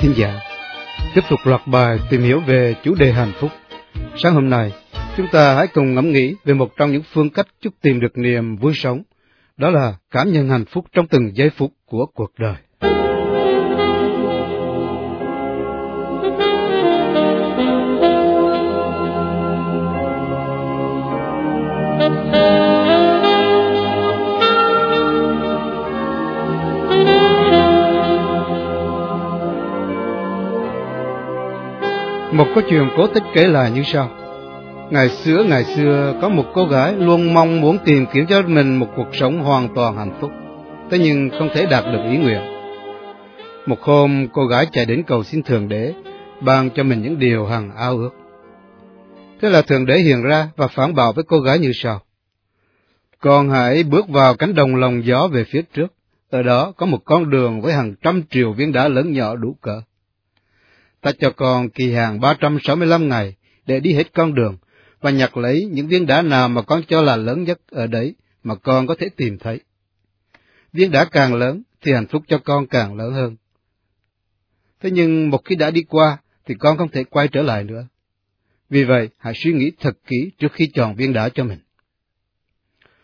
thính giả. Tiếp tục loạt bài tìm hiểu về chủ đề hạnh phúc. Sáng hôm nay, chúng ta hãy cùng ngẫm nghĩ về một trong những phương cách giúp tìm được niềm vui sống. Đó là cảm nhận hạnh phúc trong từng giây phút của cuộc đời. Một câu chuyện cổ tích kể lại như sau. Ngày xưa, ngày xưa, có một cô gái luôn mong muốn tìm kiếm cho mình một cuộc sống hoàn toàn hạnh phúc, thế nhưng không thể đạt được ý nguyện. Một hôm, cô gái chạy đến cầu xin Thượng Đế, ban cho mình những điều hằng ao ước. Thế là Thượng Đế hiện ra và phản bảo với cô gái như sau. Con hãy bước vào cánh đồng lòng gió về phía trước, ở đó có một con đường với hàng trăm triệu viên đá lớn nhỏ đủ cỡ ta cho con kỳ hạn 365 ngày để đi hết con đường và nhặt lấy những viên đá nào mà con cho là lớn nhất ở đấy mà con có thể tìm thấy. Viên đá càng lớn thì hạnh phúc cho con càng lớn hơn. Thế nhưng một khi đã đi qua thì con không thể quay trở lại nữa. Vì vậy, hãy suy nghĩ thật kỹ trước khi chọn viên đá cho mình.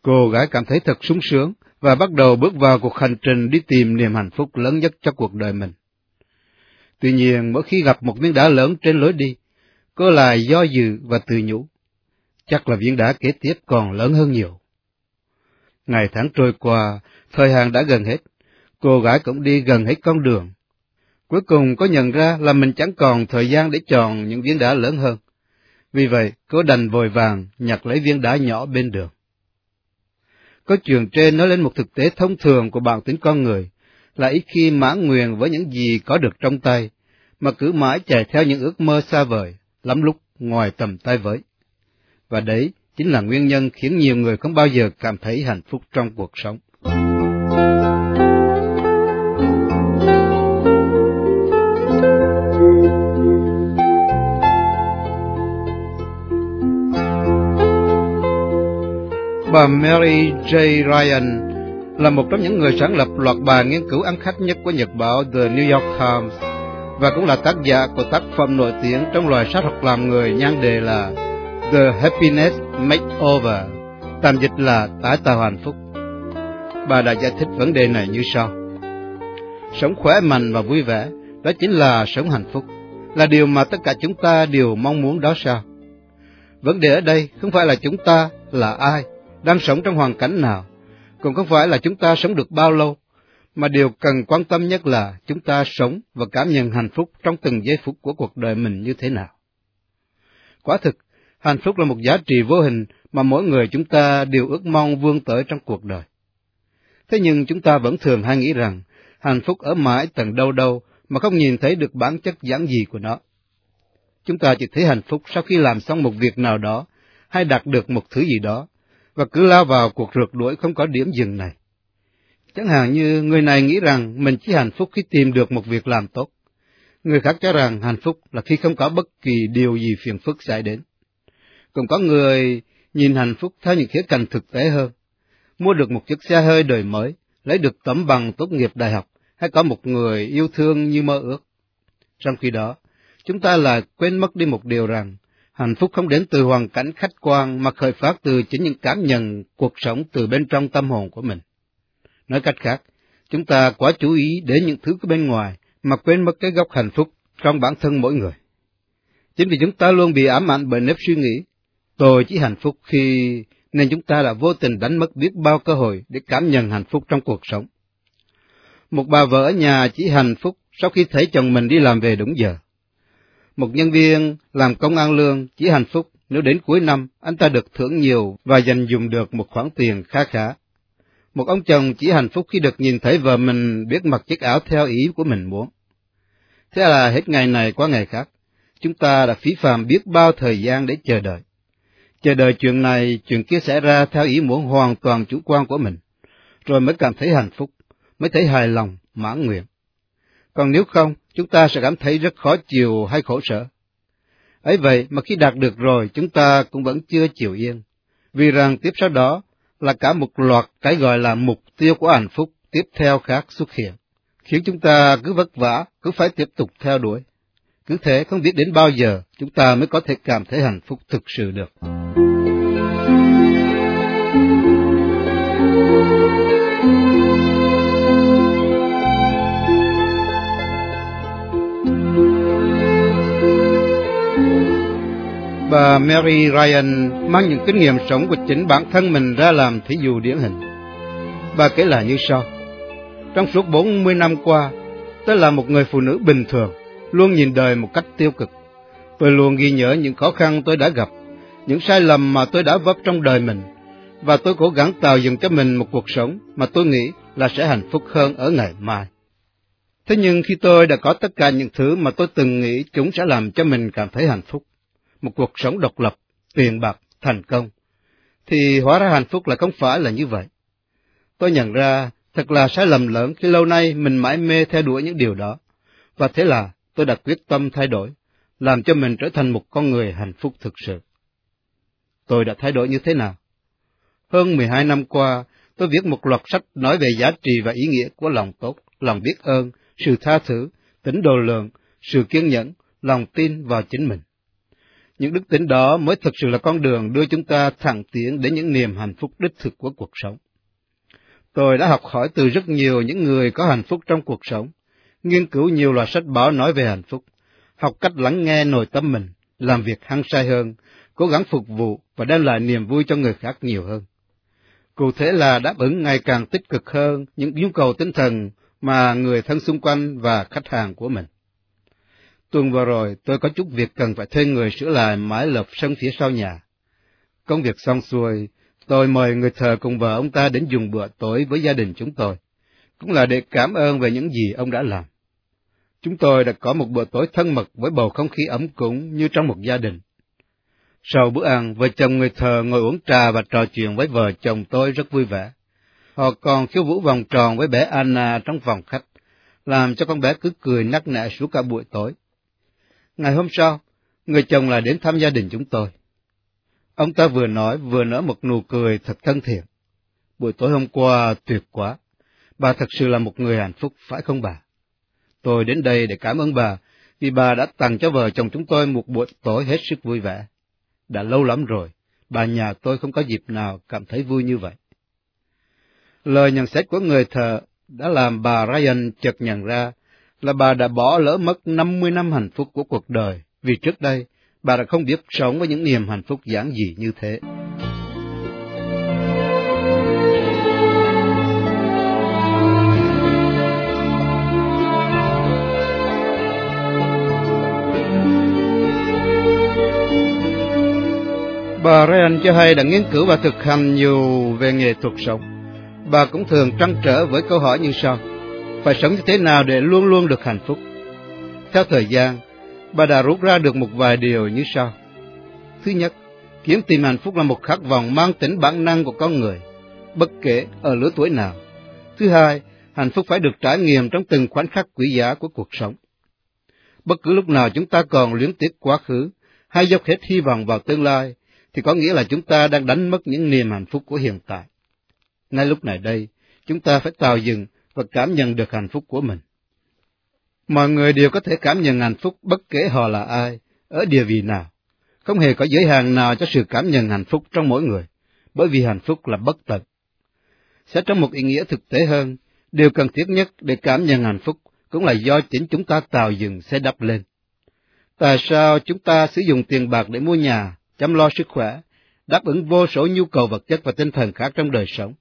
Cô gái cảm thấy thật sung sướng và bắt đầu bước vào cuộc hành trình đi tìm niềm hạnh phúc lớn nhất cho cuộc đời mình. Tuy nhiên, mỗi khi gặp một viên đá lớn trên lối đi, cô lại do dự và tự nhủ. Chắc là viên đá kế tiếp còn lớn hơn nhiều. Ngày tháng trôi qua, thời hạn đã gần hết, cô gái cũng đi gần hết con đường. Cuối cùng có nhận ra là mình chẳng còn thời gian để chọn những viên đá lớn hơn. Vì vậy, cô đành vội vàng nhặt lấy viên đá nhỏ bên đường. Có chuyện trên nói lên một thực tế thông thường của bản tính con người, là ít khi mãn nguyện với những gì có được trong tay, mà cứ mãi chạy theo những ước mơ xa vời, lắm lúc ngoài tầm tay với. Và đấy chính là nguyên nhân khiến nhiều người không bao giờ cảm thấy hạnh phúc trong cuộc sống. Bà Mary J. Ryan là một trong những người sáng lập loạt bài nghiên cứu ăn khách nhất của Nhật báo The New York Times và cũng là tác giả của tác phẩm nổi tiếng trong loài sách học làm người nhan đề là The Happiness Makeover, tạm dịch là tái tạo hạnh phúc. Bà đã giải thích vấn đề này như sau. Sống khỏe mạnh và vui vẻ, đó chính là sống hạnh phúc, là điều mà tất cả chúng ta đều mong muốn đó sao? Vấn đề ở đây không phải là chúng ta là ai, đang sống trong hoàn cảnh nào, cũng không phải là chúng ta sống được bao lâu, mà điều cần quan tâm nhất là chúng ta sống và cảm nhận hạnh phúc trong từng giây phút của cuộc đời mình như thế nào. Quả thực, hạnh phúc là một giá trị vô hình mà mỗi người chúng ta đều ước mong vươn tới trong cuộc đời. Thế nhưng chúng ta vẫn thường hay nghĩ rằng hạnh phúc ở mãi tận đâu đâu mà không nhìn thấy được bản chất giản dị của nó. Chúng ta chỉ thấy hạnh phúc sau khi làm xong một việc nào đó hay đạt được một thứ gì đó, và cứ lao vào cuộc rượt đuổi không có điểm dừng này. Chẳng hạn như người này nghĩ rằng mình chỉ hạnh phúc khi tìm được một việc làm tốt. Người khác cho rằng hạnh phúc là khi không có bất kỳ điều gì phiền phức xảy đến. Còn có người nhìn hạnh phúc theo những khía cạnh thực tế hơn. Mua được một chiếc xe hơi đời mới, lấy được tấm bằng tốt nghiệp đại học, hay có một người yêu thương như mơ ước. Trong khi đó, chúng ta lại quên mất đi một điều rằng, hạnh phúc không đến từ hoàn cảnh khách quan mà khởi phát từ chính những cảm nhận cuộc sống từ bên trong tâm hồn của mình. Nói cách khác, chúng ta quá chú ý đến những thứ bên ngoài mà quên mất cái gốc hạnh phúc trong bản thân mỗi người. Chính vì chúng ta luôn bị ám ảnh bởi nếp suy nghĩ, tôi chỉ hạnh phúc khi nên chúng ta đã vô tình đánh mất biết bao cơ hội để cảm nhận hạnh phúc trong cuộc sống. Một bà vợ ở nhà chỉ hạnh phúc sau khi thấy chồng mình đi làm về đúng giờ. Một nhân viên làm công ăn lương chỉ hạnh phúc nếu đến cuối năm anh ta được thưởng nhiều và dành dùng được một khoản tiền khá khá. Một ông chồng chỉ hạnh phúc khi được nhìn thấy vợ mình biết mặc chiếc áo theo ý của mình muốn. Thế là hết ngày này qua ngày khác, chúng ta đã phí phạm biết bao thời gian để chờ đợi. Chờ đợi chuyện này, chuyện kia xảy ra theo ý muốn hoàn toàn chủ quan của mình, rồi mới cảm thấy hạnh phúc, mới thấy hài lòng, mãn nguyện. Còn nếu không, chúng ta sẽ cảm thấy rất khó chịu hay khổ sở. ấy vậy mà khi đạt được rồi, chúng ta cũng vẫn chưa chịu yên, vì rằng tiếp sau đó là cả một loạt cái gọi là mục tiêu của hạnh phúc tiếp theo khác xuất hiện. khiến chúng ta cứ vất vả, cứ phải tiếp tục theo đuổi. Cứ thế không biết đến bao giờ chúng ta mới có thể cảm thấy hạnh phúc thực sự được. Bà Mary Ryan mang những kinh nghiệm sống của chính bản thân mình ra làm thí dụ điển hình. Bà kể lại như sau. Trong suốt 40 năm qua, tôi là một người phụ nữ bình thường, luôn nhìn đời một cách tiêu cực. Tôi luôn ghi nhớ những khó khăn tôi đã gặp, những sai lầm mà tôi đã vấp trong đời mình, và tôi cố gắng tạo dựng cho mình một cuộc sống mà tôi nghĩ là sẽ hạnh phúc hơn ở ngày mai. Thế nhưng khi tôi đã có tất cả những thứ mà tôi từng nghĩ chúng sẽ làm cho mình cảm thấy hạnh phúc, một cuộc sống độc lập, tiền bạc, thành công, thì hóa ra hạnh phúc là không phải là như vậy. Tôi nhận ra thật là sai lầm lớn khi lâu nay mình mãi mê theo đuổi những điều đó, và thế là tôi đã quyết tâm thay đổi, làm cho mình trở thành một con người hạnh phúc thực sự. Tôi đã thay đổi như thế nào? Hơn 12 năm qua, tôi viết một loạt sách nói về giá trị và ý nghĩa của lòng tốt, lòng biết ơn, sự tha thứ, tính độ lượng, sự kiên nhẫn, lòng tin vào chính mình. Những đức tính đó mới thực sự là con đường đưa chúng ta thẳng tiến đến những niềm hạnh phúc đích thực của cuộc sống. Tôi đã học hỏi từ rất nhiều những người có hạnh phúc trong cuộc sống, nghiên cứu nhiều loại sách báo nói về hạnh phúc, học cách lắng nghe nội tâm mình, làm việc hăng say hơn, cố gắng phục vụ và đem lại niềm vui cho người khác nhiều hơn. Cụ thể là đáp ứng ngày càng tích cực hơn những nhu cầu tinh thần mà người thân xung quanh và khách hàng của mình. Tuần vừa rồi, tôi có chút việc cần phải thuê người sửa lại mái lợp sân phía sau nhà. Công việc xong xuôi, tôi mời người thờ cùng vợ ông ta đến dùng bữa tối với gia đình chúng tôi, cũng là để cảm ơn về những gì ông đã làm. Chúng tôi đã có một bữa tối thân mật với bầu không khí ấm cúng như trong một gia đình. Sau bữa ăn, vợ chồng người thờ ngồi uống trà và trò chuyện với vợ chồng tôi rất vui vẻ. Họ còn khiêu vũ vòng tròn với bé Anna trong phòng khách, làm cho con bé cứ cười nắc nẻ suốt cả buổi tối. Ngày hôm sau, người chồng lại đến thăm gia đình chúng tôi. Ông ta vừa nói vừa nở một nụ cười thật thân thiện. Buổi tối hôm qua tuyệt quá. Bà thật sự là một người hạnh phúc, phải không bà? Tôi đến đây để cảm ơn bà, vì bà đã tặng cho vợ chồng chúng tôi một buổi tối hết sức vui vẻ. Đã lâu lắm rồi, bà nhà tôi không có dịp nào cảm thấy vui như vậy. Lời nhận xét của người thợ đã làm bà Ryan chợt nhận ra là bà đã bỏ lỡ mất 50 năm hạnh phúc của cuộc đời, vì trước đây bà đã không biết sống với những niềm hạnh phúc giản dị như thế. Bà Ryan cho hay đã nghiên cứu và thực hành nhiều về nghệ thuật sống. Bà cũng thường trăn trở với câu hỏi như sau. Phải sống như thế nào để luôn luôn được hạnh phúc? Theo thời gian, bà đã rút ra được một vài điều như sau. Thứ nhất, kiếm tìm hạnh phúc là một khát vọng mang tính bản năng của con người, bất kể ở lứa tuổi nào. Thứ hai, hạnh phúc phải được trải nghiệm trong từng khoảnh khắc quý giá của cuộc sống. Bất cứ lúc nào chúng ta còn luyến tiếc quá khứ, hay dốc hết hy vọng vào tương lai, thì có nghĩa là chúng ta đang đánh mất những niềm hạnh phúc của hiện tại. Ngay lúc này đây, chúng ta phải tạo dựng và cảm nhận được hạnh phúc của mình. Mọi người đều có thể cảm nhận hạnh phúc bất kể họ là ai, ở địa vị nào. Không hề có giới hạn nào cho sự cảm nhận hạnh phúc trong mỗi người, bởi vì hạnh phúc là bất tận. Sẽ trong một ý nghĩa thực tế hơn, điều cần thiết nhất để cảm nhận hạnh phúc cũng là do chính chúng ta tạo dựng sẽ đắp lên. Tại sao chúng ta sử dụng tiền bạc để mua nhà, chăm lo sức khỏe, đáp ứng vô số nhu cầu vật chất và tinh thần khác trong đời sống,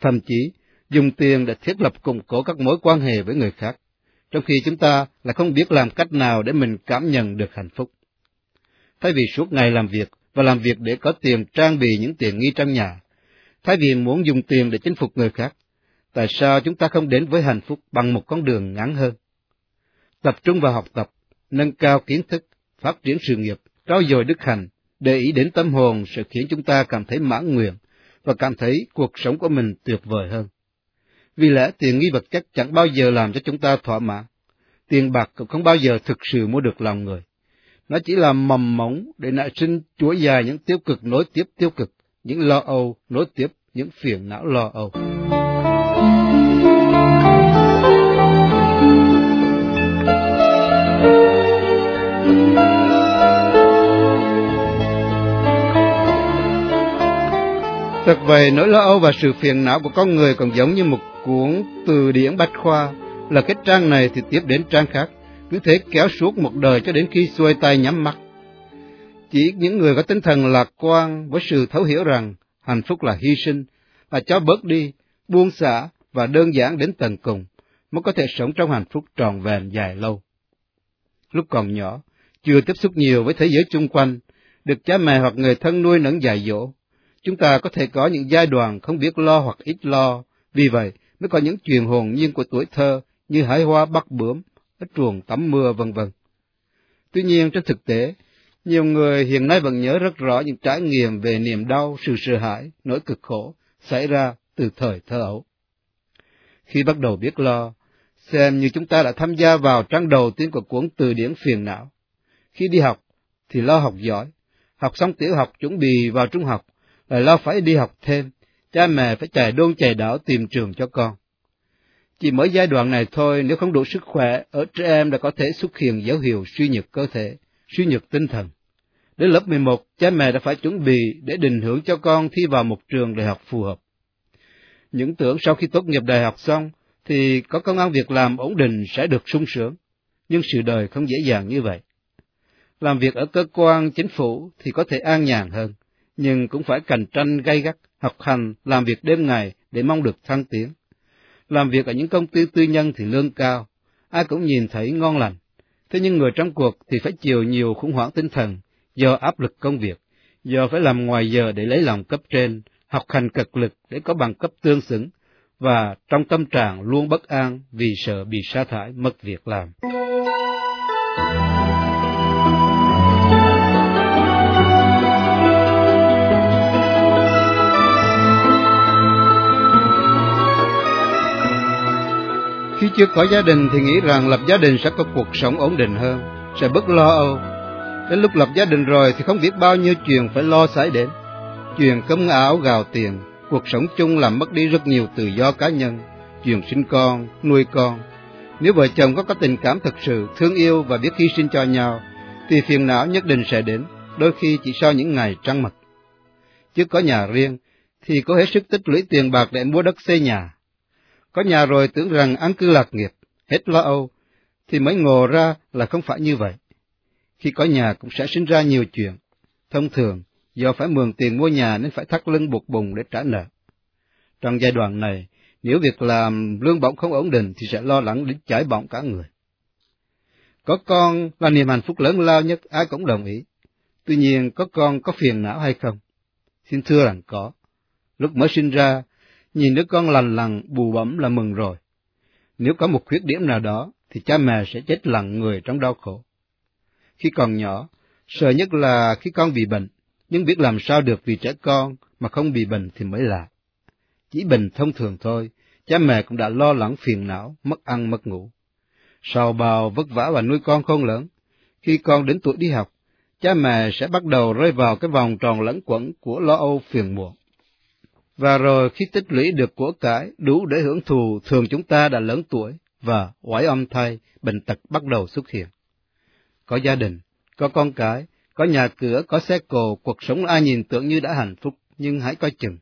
thậm chí dùng tiền để thiết lập củng cố các mối quan hệ với người khác, trong khi chúng ta là không biết làm cách nào để mình cảm nhận được hạnh phúc. Thay vì suốt ngày làm việc và làm việc để có tiền trang bị những tiện nghi trong nhà, thay vì muốn dùng tiền để chinh phục người khác, tại sao chúng ta không đến với hạnh phúc bằng một con đường ngắn hơn? Tập trung vào học tập, nâng cao kiến thức, phát triển sự nghiệp, trao dồi đức hạnh, để ý đến tâm hồn sẽ khiến chúng ta cảm thấy mãn nguyện và cảm thấy cuộc sống của mình tuyệt vời hơn vì lẽ tiền nghi vật chất chẳng bao giờ làm cho chúng ta thỏa mãn. Tiền bạc cũng không bao giờ thực sự mua được lòng người. Nó chỉ là mầm mống để nảy sinh chuỗi dài những tiêu cực nối tiếp tiêu cực, những lo âu nối tiếp những phiền não lo âu. Thật vậy, nỗi lo âu và sự phiền não của con người còn giống như một cuốn từ điển bách khoa, là cái trang này thì tiếp đến trang khác, cứ thế kéo suốt một đời cho đến khi xuôi tay nhắm mắt. Chỉ những người có tinh thần lạc quan với sự thấu hiểu rằng hạnh phúc là hy sinh, là cho bớt đi, buông xả và đơn giản đến tận cùng, mới có thể sống trong hạnh phúc tròn vẹn dài lâu. Lúc còn nhỏ, chưa tiếp xúc nhiều với thế giới chung quanh, được cha mẹ hoặc người thân nuôi nấng dạy dỗ, chúng ta có thể có những giai đoạn không biết lo hoặc ít lo, vì vậy mới có những chuyện hồn nhiên của tuổi thơ như hải hoa bắt bướm, ở chuồng tắm mưa vân vân. Tuy nhiên trên thực tế, nhiều người hiện nay vẫn nhớ rất rõ những trải nghiệm về niềm đau, sự sợ hãi, nỗi cực khổ xảy ra từ thời thơ ấu. Khi bắt đầu biết lo, xem như chúng ta đã tham gia vào trang đầu tiên của cuốn từ điển phiền não. Khi đi học thì lo học giỏi, học xong tiểu học chuẩn bị vào trung học, lại lo phải đi học thêm, cha mẹ phải chạy đôn chạy đảo tìm trường cho con. Chỉ mới giai đoạn này thôi, nếu không đủ sức khỏe, ở trẻ em đã có thể xuất hiện dấu hiệu suy nhược cơ thể, suy nhược tinh thần. Đến lớp 11, cha mẹ đã phải chuẩn bị để định hướng cho con thi vào một trường đại học phù hợp. Những tưởng sau khi tốt nghiệp đại học xong, thì có công an việc làm ổn định sẽ được sung sướng. Nhưng sự đời không dễ dàng như vậy. Làm việc ở cơ quan chính phủ thì có thể an nhàn hơn, nhưng cũng phải cạnh tranh gay gắt, học hành, làm việc đêm ngày để mong được thăng tiến. Làm việc ở những công ty tư nhân thì lương cao, ai cũng nhìn thấy ngon lành. Thế nhưng người trong cuộc thì phải chịu nhiều khủng hoảng tinh thần do áp lực công việc, do phải làm ngoài giờ để lấy lòng cấp trên, học hành cực lực để có bằng cấp tương xứng, và trong tâm trạng luôn bất an vì sợ bị sa thải mất việc làm. Chưa có gia đình thì nghĩ rằng lập gia đình sẽ có cuộc sống ổn định hơn, sẽ bớt lo âu. Đến lúc lập gia đình rồi thì không biết bao nhiêu chuyện phải lo xảy đến. Chuyện cấm áo gào tiền, cuộc sống chung làm mất đi rất nhiều tự do cá nhân, chuyện sinh con, nuôi con. Nếu vợ chồng có có tình cảm thật sự, thương yêu và biết hy sinh cho nhau, thì phiền não nhất định sẽ đến, đôi khi chỉ sau những ngày trăng mật. Chứ có nhà riêng, thì có hết sức tích lũy tiền bạc để mua đất xây nhà. Có nhà rồi tưởng rằng an cư lạc nghiệp, hết lo âu, thì mới ngộ ra là không phải như vậy. Khi có nhà cũng sẽ sinh ra nhiều chuyện. Thông thường, do phải mượn tiền mua nhà nên phải thắt lưng buộc bùng để trả nợ. Trong giai đoạn này, nếu việc làm lương bổng không ổn định thì sẽ lo lắng đến chảy bỏng cả người. Có con là niềm hạnh phúc lớn lao nhất, ai cũng đồng ý. Tuy nhiên, có con có phiền não hay không? Xin thưa rằng có. Lúc mới sinh ra, nhìn đứa con lành lặn, bù bẩm là mừng rồi. Nếu có một khuyết điểm nào đó, thì cha mẹ sẽ chết lặng người trong đau khổ. Khi còn nhỏ, sợ nhất là khi con bị bệnh, nhưng biết làm sao được vì trẻ con mà không bị bệnh thì mới lạ. Chỉ bệnh thông thường thôi, cha mẹ cũng đã lo lắng phiền não, mất ăn mất ngủ. Sau bao vất vả và nuôi con không lớn, khi con đến tuổi đi học, cha mẹ sẽ bắt đầu rơi vào cái vòng tròn lẫn quẩn của lo âu phiền muộn. Và rồi khi tích lũy được của cải đủ để hưởng thù, thường chúng ta đã lớn tuổi và oải âm thay, bệnh tật bắt đầu xuất hiện. Có gia đình, có con cái, có nhà cửa, có xe cồ cuộc sống ai nhìn tưởng như đã hạnh phúc, nhưng hãy coi chừng.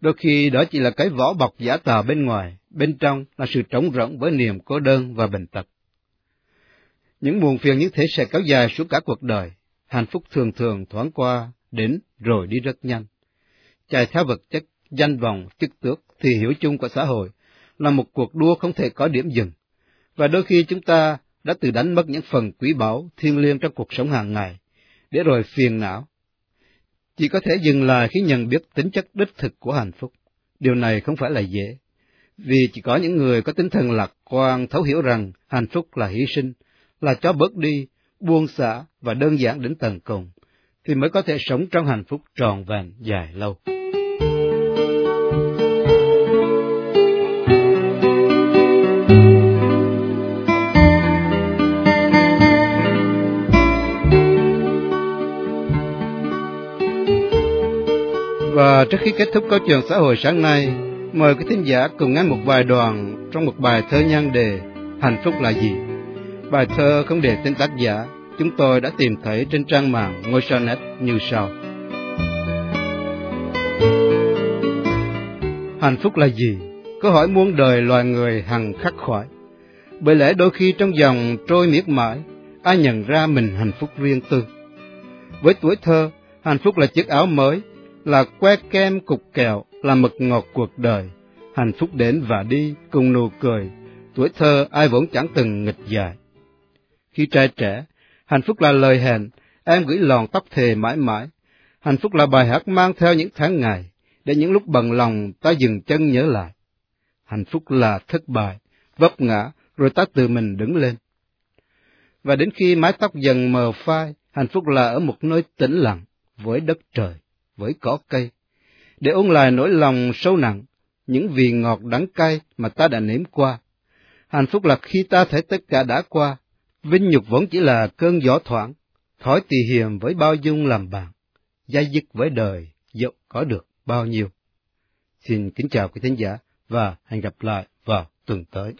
Đôi khi đó chỉ là cái vỏ bọc giả tà bên ngoài, bên trong là sự trống rỗng với niềm cô đơn và bệnh tật. Những buồn phiền như thế sẽ kéo dài suốt cả cuộc đời, hạnh phúc thường thường thoáng qua, đến rồi đi rất nhanh. Chạy theo vật chất, danh vọng, chức tước, thì hiểu chung của xã hội là một cuộc đua không thể có điểm dừng. Và đôi khi chúng ta đã tự đánh mất những phần quý báu, thiêng liêng trong cuộc sống hàng ngày, để rồi phiền não. Chỉ có thể dừng lại khi nhận biết tính chất đích thực của hạnh phúc. Điều này không phải là dễ, vì chỉ có những người có tinh thần lạc quan thấu hiểu rằng hạnh phúc là hy sinh, là cho bớt đi, buông xả và đơn giản đến tận cùng, thì mới có thể sống trong hạnh phúc tròn vẹn dài lâu. Trước khi kết thúc câu chuyện xã hội sáng nay, mời quý thính giả cùng nghe một vài đoạn trong một bài thơ nhan đề Hạnh phúc là gì? Bài thơ không để tên tác giả, chúng tôi đã tìm thấy trên trang mạng ngôi sao net như sau. Hạnh phúc là gì? Câu hỏi muôn đời loài người hằng khắc khoải. Bởi lẽ đôi khi trong dòng trôi miết mãi, ai nhận ra mình hạnh phúc riêng tư. Với tuổi thơ, hạnh phúc là chiếc áo mới, là que kem cục kẹo, là mực ngọt cuộc đời. Hạnh phúc đến và đi cùng nụ cười, tuổi thơ ai vốn chẳng từng nghịch dài. Khi trai trẻ, hạnh phúc là lời hẹn, em gửi lòn tóc thề mãi mãi. Hạnh phúc là bài hát mang theo những tháng ngày, để những lúc bận lòng ta dừng chân nhớ lại. Hạnh phúc là thất bại, vấp ngã, rồi ta tự mình đứng lên. Và đến khi mái tóc dần mờ phai, hạnh phúc là ở một nơi tĩnh lặng, với đất trời, với cỏ cây, để ôn lại nỗi lòng sâu nặng, những vị ngọt đắng cay mà ta đã nếm qua. Hạnh phúc là khi ta thấy tất cả đã qua, vinh nhục vẫn chỉ là cơn gió thoảng, thói tỳ hiềm với bao dung làm bạn, dai dứt với đời, dẫu có được bao nhiêu. Xin kính chào quý thính giả và hẹn gặp lại vào tuần tới.